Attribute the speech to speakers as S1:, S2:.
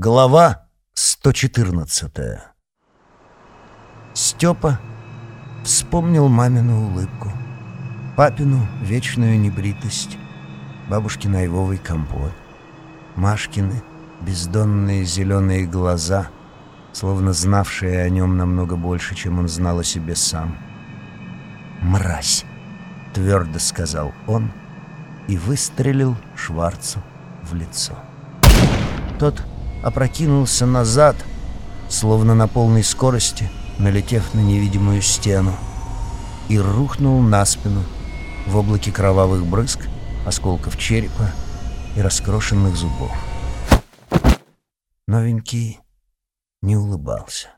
S1: Глава 114 Степа вспомнил мамину улыбку, папину вечную небритость, бабушкин айвовый компот, Машкины бездонные зеленые глаза, словно знавшие о нем намного больше, чем он знал о себе сам. «Мразь!» — твердо сказал он и выстрелил Шварцу в лицо. Тот опрокинулся назад, словно на полной скорости, налетев на невидимую стену, и рухнул на спину в облаке кровавых брызг, осколков черепа и раскрошенных зубов. Новенький не улыбался.